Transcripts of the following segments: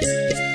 Música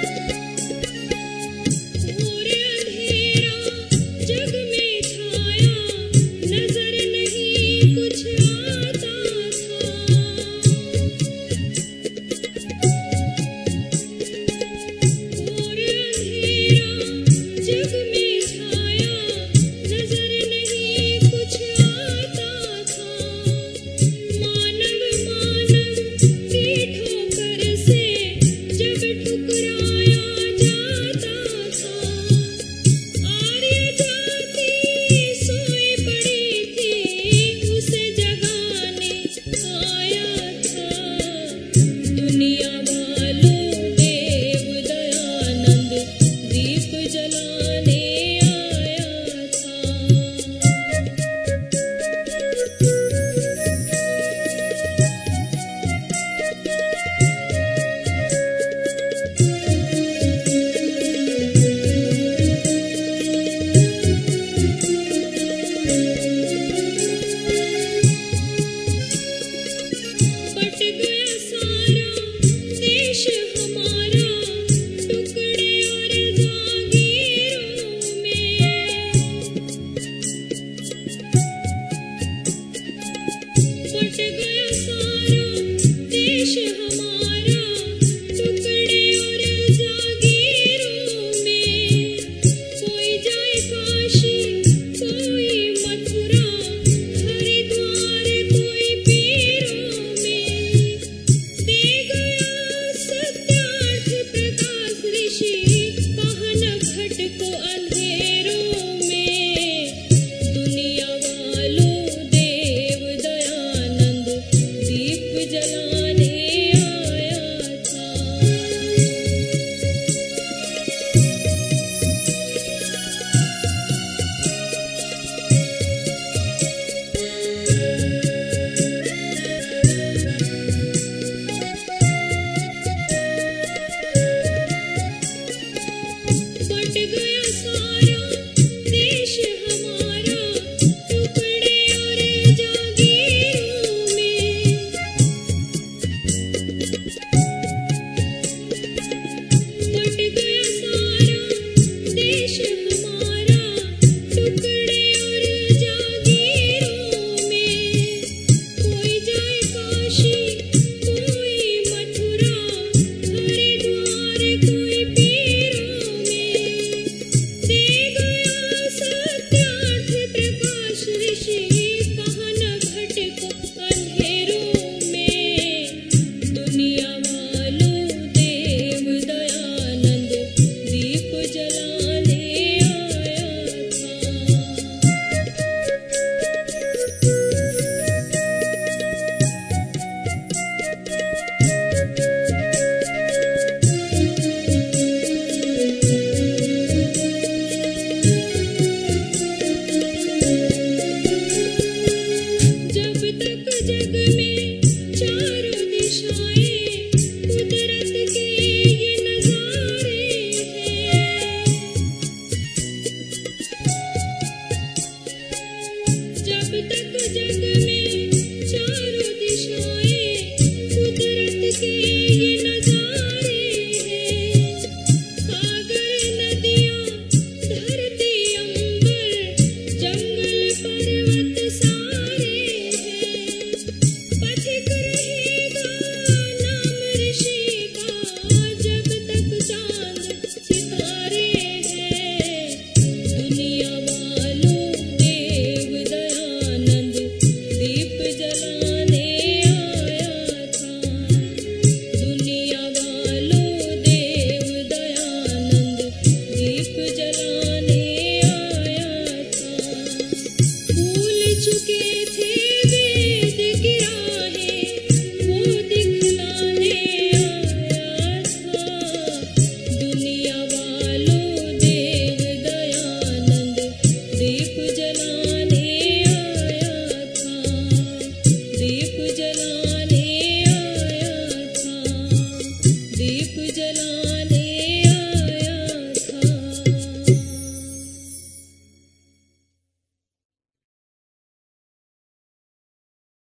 जग में